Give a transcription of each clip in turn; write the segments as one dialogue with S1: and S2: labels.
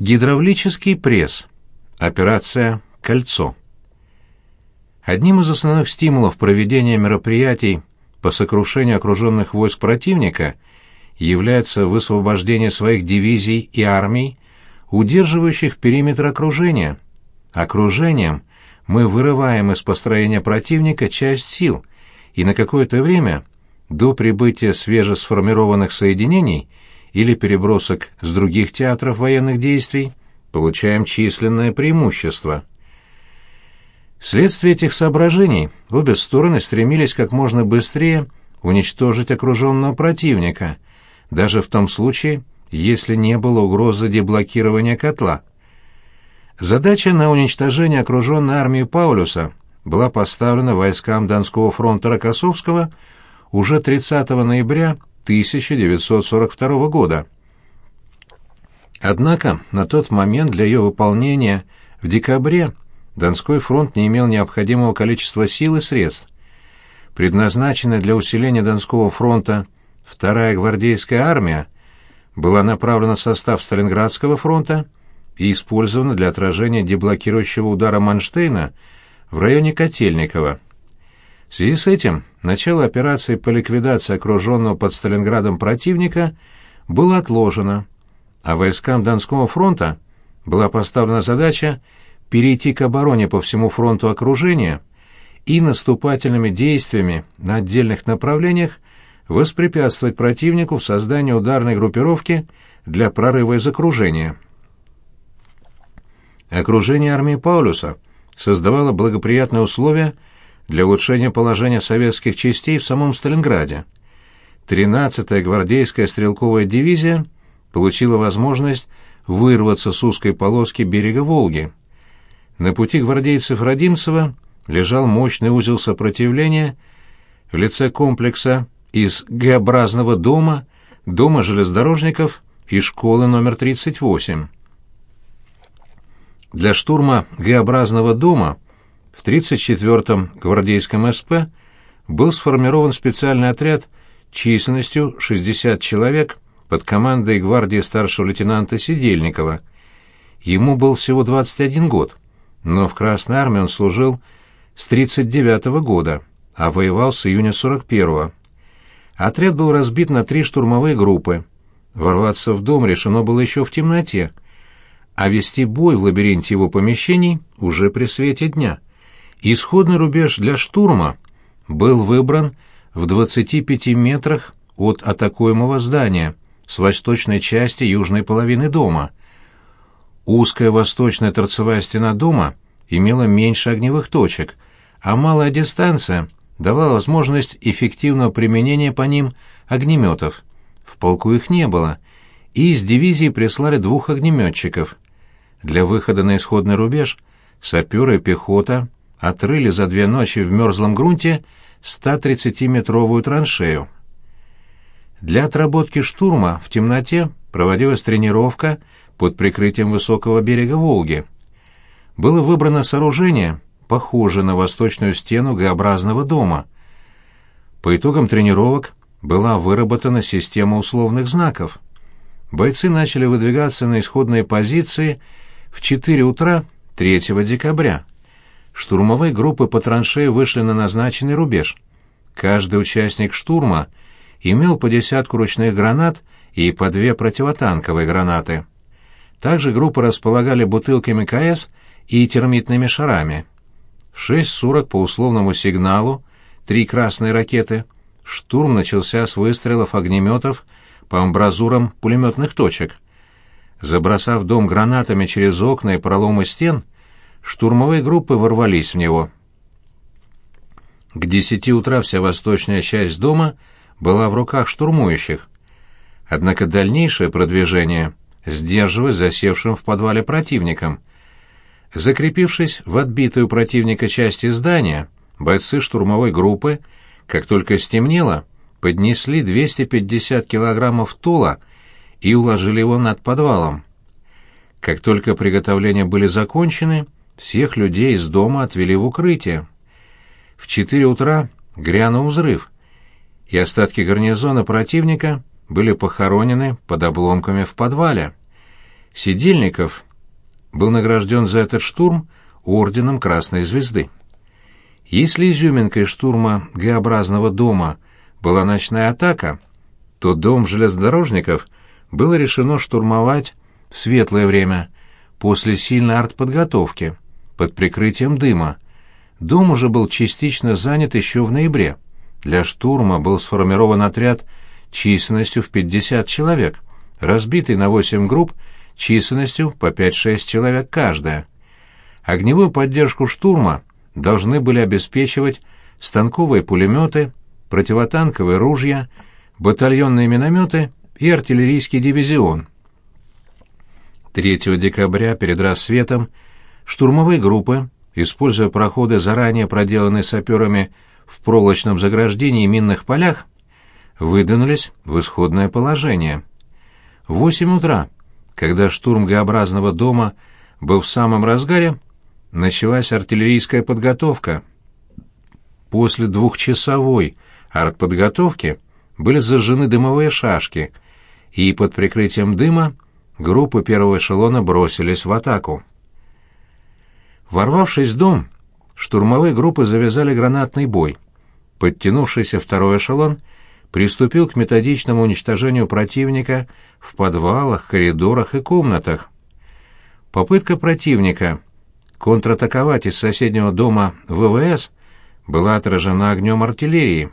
S1: Гидравлический пресс. Операция «Кольцо». Одним из основных стимулов проведения мероприятий по сокрушению окруженных войск противника является высвобождение своих дивизий и армий, удерживающих периметр окружения. Окружением мы вырываем из построения противника часть сил, и на какое-то время, до прибытия свежесформированных соединений, или перебросок с других театров военных действий, получаем численное преимущество. Вследствие этих соображений обе стороны стремились как можно быстрее уничтожить окруженного противника, даже в том случае, если не было угрозы деблокирования котла. Задача на уничтожение окруженной армии Паулюса была поставлена войскам Донского фронта Рокоссовского уже 30 ноября 1942 года. Однако на тот момент для ее выполнения в декабре Донской фронт не имел необходимого количества сил и средств. Предназначенная для усиления Донского фронта вторая гвардейская армия была направлена в состав Сталинградского фронта и использована для отражения деблокирующего удара Манштейна в районе Котельникова. В связи с этим начало операции по ликвидации окруженного под Сталинградом противника было отложено, а войскам Донского фронта была поставлена задача перейти к обороне по всему фронту окружения и наступательными действиями на отдельных направлениях воспрепятствовать противнику в создании ударной группировки для прорыва из окружения. Окружение армии Паулюса создавало благоприятные условия для улучшения положения советских частей в самом Сталинграде. 13-я гвардейская стрелковая дивизия получила возможность вырваться с узкой полоски берега Волги. На пути гвардейцев Родимцева лежал мощный узел сопротивления в лице комплекса из Г-образного дома, дома железнодорожников и школы номер 38. Для штурма Г-образного дома в 34-м гвардейском СП был сформирован специальный отряд численностью 60 человек под командой гвардии старшего лейтенанта Сидельникова. Ему был всего 21 год, но в Красной армии он служил с 39 -го года, а воевал с июня 41-го. Отряд был разбит на три штурмовые группы. Ворваться в дом решено было еще в темноте, а вести бой в лабиринте его помещений уже при свете дня. Исходный рубеж для штурма был выбран в 25 метрах от атакуемого здания с восточной части южной половины дома. Узкая восточная торцевая стена дома имела меньше огневых точек, а малая дистанция давала возможность эффективного применения по ним огнеметов. В полку их не было, и из дивизии прислали двух огнеметчиков. Для выхода на исходный рубеж саперы и пехота отрыли за две ночи в мерзлом грунте 130-метровую траншею. Для отработки штурма в темноте проводилась тренировка под прикрытием высокого берега Волги. Было выбрано сооружение, похожее на восточную стену Г-образного дома. По итогам тренировок была выработана система условных знаков. Бойцы начали выдвигаться на исходные позиции в 4 утра 3 декабря штурмовые группы по траншеи вышли на назначенный рубеж. Каждый участник штурма имел по десятку ручных гранат и по две противотанковые гранаты. Также группы располагали бутылками КС и термитными шарами. В 6.40 по условному сигналу, три красные ракеты, штурм начался с выстрелов огнеметов по амбразурам пулеметных точек. Забросав дом гранатами через окна и проломы стен, штурмовые группы ворвались в него. К десяти утра вся восточная часть дома была в руках штурмующих. Однако дальнейшее продвижение сдерживалось засевшим в подвале противником. Закрепившись в отбитой у противника части здания, бойцы штурмовой группы, как только стемнело, поднесли 250 килограммов тула и уложили его над подвалом. Как только приготовления были закончены, всех людей из дома отвели в укрытие. В четыре утра грянул взрыв, и остатки гарнизона противника были похоронены под обломками в подвале. Сидельников был награжден за этот штурм орденом Красной Звезды. Если изюминкой штурма Г-образного дома была ночная атака, то дом железнодорожников было решено штурмовать в светлое время, после сильной артподготовки, под прикрытием дыма. Дом уже был частично занят еще в ноябре. Для штурма был сформирован отряд численностью в 50 человек, разбитый на 8 групп численностью по 5-6 человек каждая. Огневую поддержку штурма должны были обеспечивать станковые пулеметы, противотанковые ружья, батальонные минометы и артиллерийский дивизион. 3 декабря перед рассветом штурмовые группы, используя проходы, заранее проделанные саперами в проволочном заграждении и минных полях, выдвинулись в исходное положение. В 8 утра, когда штурм Г-образного дома был в самом разгаре, началась артиллерийская подготовка. После двухчасовой артподготовки были зажжены дымовые шашки, и под прикрытием дыма группы первого эшелона бросились в атаку. Ворвавшись в дом, штурмовые группы завязали гранатный бой. Подтянувшийся второй эшелон приступил к методичному уничтожению противника в подвалах, коридорах и комнатах. Попытка противника контратаковать из соседнего дома ВВС была отражена огнем артиллерии.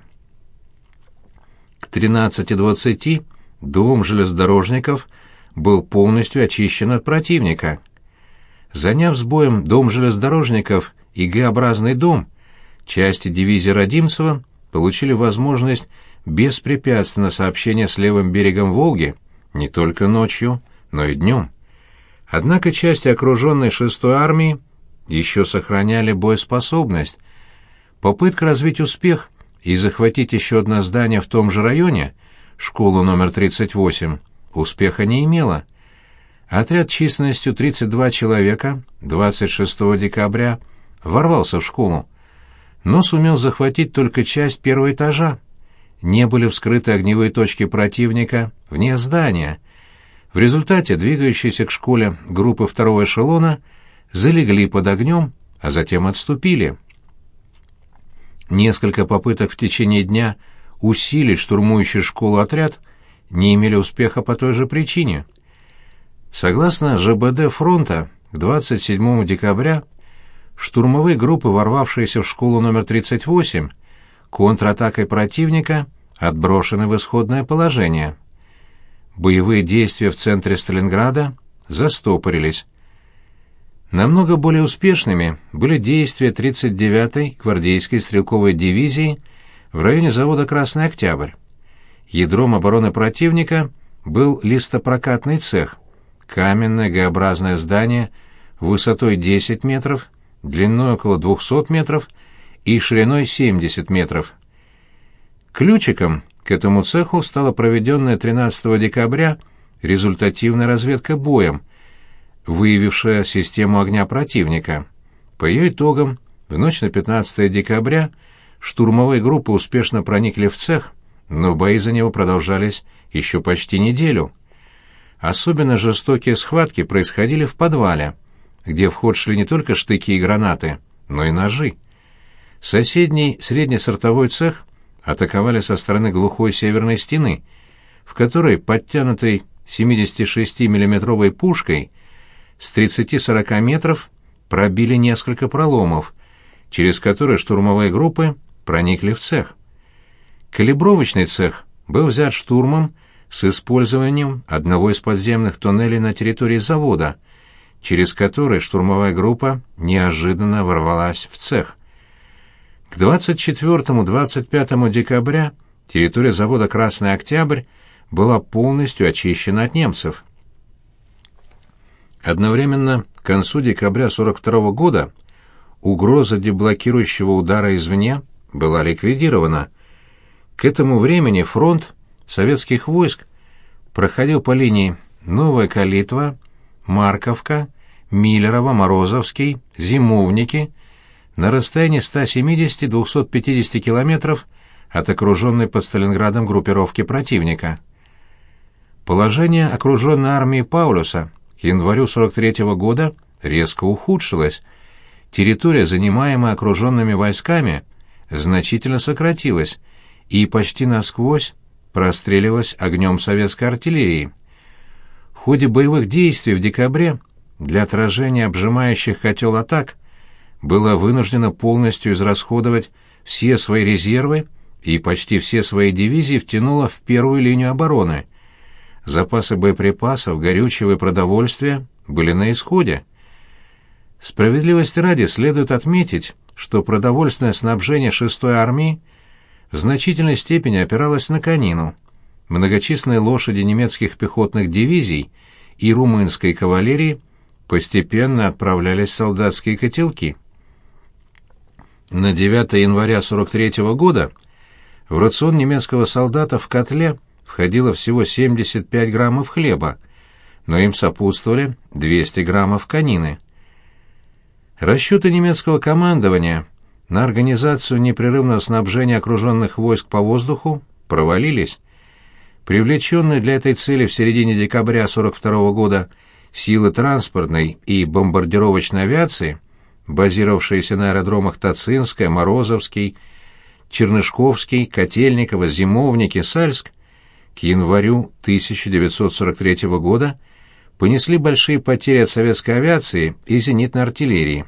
S1: К 13.20 дом железнодорожников был полностью очищен от противника. Заняв с боем дом железнодорожников и Г-образный дом, части дивизии Родимцева получили возможность беспрепятственно сообщения с левым берегом Волги не только ночью, но и днем. Однако части окруженной шестой армии еще сохраняли боеспособность. Попытка развить успех и захватить еще одно здание в том же районе, школу номер 38, успеха не имела. Отряд численностью 32 человека 26 декабря ворвался в школу, но сумел захватить только часть первого этажа. Не были вскрыты огневые точки противника вне здания. В результате двигающиеся к школе группы второго эшелона – залегли под огнем, а затем отступили. Несколько попыток в течение дня усилить штурмующий школу отряд не имели успеха по той же причине. Согласно ЖБД фронта, к 27 декабря штурмовые группы, ворвавшиеся в школу номер 38, контратакой противника отброшены в исходное положение. Боевые действия в центре Сталинграда застопорились. Намного более успешными были действия 39-й гвардейской стрелковой дивизии в районе завода «Красный Октябрь». Ядром обороны противника был листопрокатный цех, каменное Г-образное здание высотой 10 метров, длиной около 200 метров и шириной 70 метров. Ключиком к этому цеху стала проведенная 13 декабря результативная разведка боем – выявившая систему огня противника. По ее итогам, в ночь на 15 декабря штурмовые группы успешно проникли в цех, но бои за него продолжались еще почти неделю. Особенно жестокие схватки происходили в подвале, где в ход шли не только штыки и гранаты, но и ножи. Соседний среднесортовой цех атаковали со стороны глухой северной стены, в которой подтянутой 76 миллиметровой пушкой с 30-40 метров пробили несколько проломов, через которые штурмовые группы проникли в цех. Калибровочный цех был взят штурмом с использованием одного из подземных туннелей на территории завода, через который штурмовая группа неожиданно ворвалась в цех. К 24-25 декабря территория завода «Красный Октябрь» была полностью очищена от немцев. Одновременно к концу декабря 42 года угроза деблокирующего удара извне была ликвидирована. К этому времени фронт советских войск проходил по линии Новая Калитва, Марковка, Миллерово, Морозовский, Зимовники на расстоянии 170-250 километров от окруженной под Сталинградом группировки противника. Положение окруженной армии Паулюса к январю 43 -го года резко ухудшилась. Территория, занимаемая окруженными войсками, значительно сократилась и почти насквозь простреливалась огнем советской артиллерии. В ходе боевых действий в декабре для отражения обжимающих котел атак было вынуждено полностью израсходовать все свои резервы и почти все свои дивизии втянуло в первую линию обороны. Запасы боеприпасов, горючего и продовольствия были на исходе. Справедливости ради следует отметить, что продовольственное снабжение 6-й армии в значительной степени опиралось на конину. Многочисленные лошади немецких пехотных дивизий и румынской кавалерии постепенно отправлялись в солдатские котелки. На 9 января 43 -го года в рацион немецкого солдата в котле входило всего 75 граммов хлеба, но им сопутствовали 200 граммов конины. Расчеты немецкого командования на организацию непрерывного снабжения окруженных войск по воздуху провалились. Привлеченные для этой цели в середине декабря 42 года силы транспортной и бомбардировочной авиации, базировавшиеся на аэродромах Тацинская, Морозовский, Чернышковский, Котельниково, Зимовники, Сальск, к январю 1943 года понесли большие потери от советской авиации и зенитной артиллерии.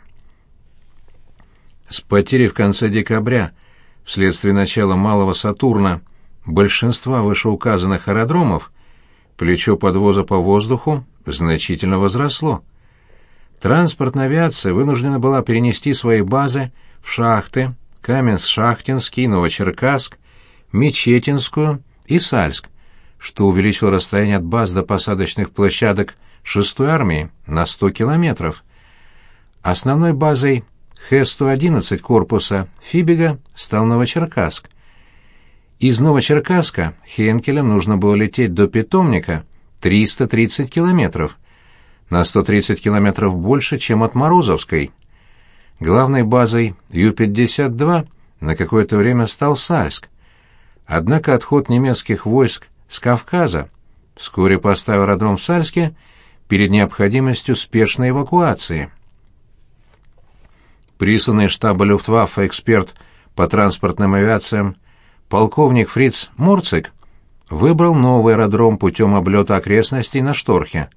S1: С потерей в конце декабря, вследствие начала малого Сатурна, большинства вышеуказанных аэродромов, плечо подвоза по воздуху значительно возросло. Транспортная авиация вынуждена была перенести свои базы в шахты Каменск-Шахтинский, Новочеркасск, Мечетинскую и Сальск, что увеличило расстояние от баз до посадочных площадок 6-й армии на 100 километров. Основной базой Х-111 корпуса Фибега стал Новочеркасск. Из Новочеркасска Хенкелем нужно было лететь до питомника 330 километров, на 130 километров больше, чем от Морозовской. Главной базой Ю-52 на какое-то время стал Сальск. Однако отход немецких войск с Кавказа вскоре поставил аэродром в Сальске перед необходимостью спешной эвакуации. Присланный штаба Люфтваффе эксперт по транспортным авиациям полковник Фриц Мурцик выбрал новый аэродром путем облета окрестностей на Шторхе.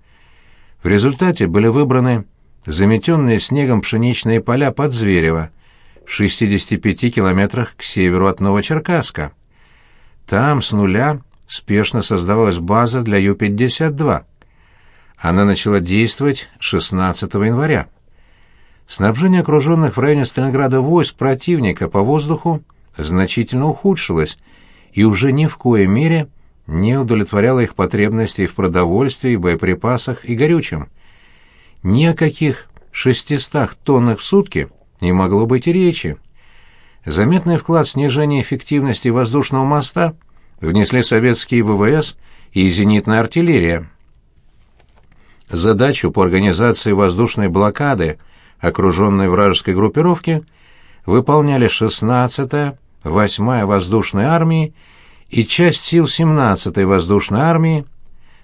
S1: В результате были выбраны заметенные снегом пшеничные поля под Зверево, в 65 километрах к северу от Новочеркасска. Там с нуля спешно создавалась база для Ю-52. Она начала действовать 16 января. Снабжение окруженных в районе Сталинграда войск противника по воздуху значительно ухудшилось и уже ни в коей мере не удовлетворяло их потребностей в продовольствии, боеприпасах и горючем. Ни о каких 600 тоннах в сутки не могло быть и речи. Заметный вклад в снижение эффективности воздушного моста внесли советские ВВС и зенитная артиллерия. Задачу по организации воздушной блокады окруженной вражеской группировки выполняли 16-я, 8-я воздушная армии и часть сил 17-й воздушной армии,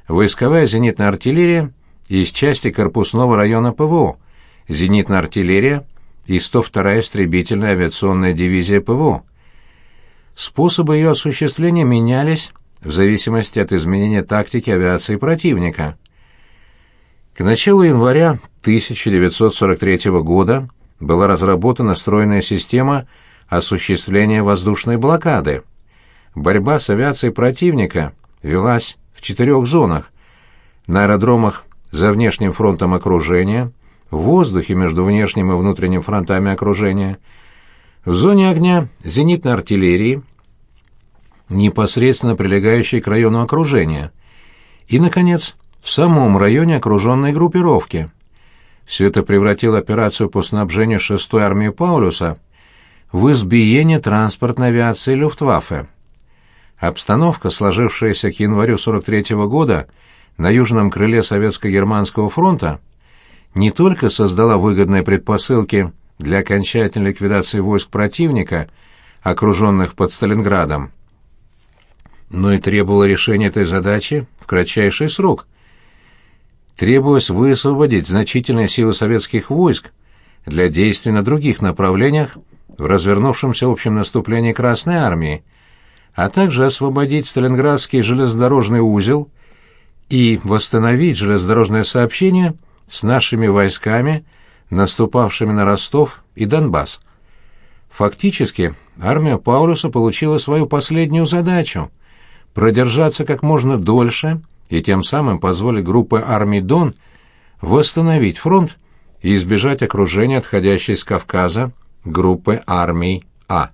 S1: войсковая зенитная артиллерия из части корпусного района ПВО, зенитная артиллерия и 102-я истребительная авиационная дивизия ПВО. Способы ее осуществления менялись в зависимости от изменения тактики авиации противника. К началу января 1943 года была разработана стройная система осуществления воздушной блокады. Борьба с авиацией противника велась в четырех зонах. На аэродромах за внешним фронтом окружения, в воздухе между внешним и внутренним фронтами окружения, в зоне огня зенитной артиллерии, непосредственно прилегающей к району окружения, и, наконец, в самом районе окруженной группировки. Все это превратило операцию по снабжению 6-й армии Паулюса в избиение транспортной авиации Люфтваффе. Обстановка, сложившаяся к январю 43 -го года, на южном крыле Советско-Германского фронта не только создала выгодные предпосылки для окончательной ликвидации войск противника, окруженных под Сталинградом, но и требовала решения этой задачи в кратчайший срок. Требовалось высвободить значительные силы советских войск для действий на других направлениях в развернувшемся общем наступлении Красной Армии, а также освободить Сталинградский железнодорожный узел и восстановить железнодорожное сообщение с нашими войсками, наступавшими на Ростов и Донбасс. Фактически, армия Паулюса получила свою последнюю задачу – продержаться как можно дольше и тем самым позволить группе армий Дон восстановить фронт и избежать окружения отходящей с Кавказа группы армий А.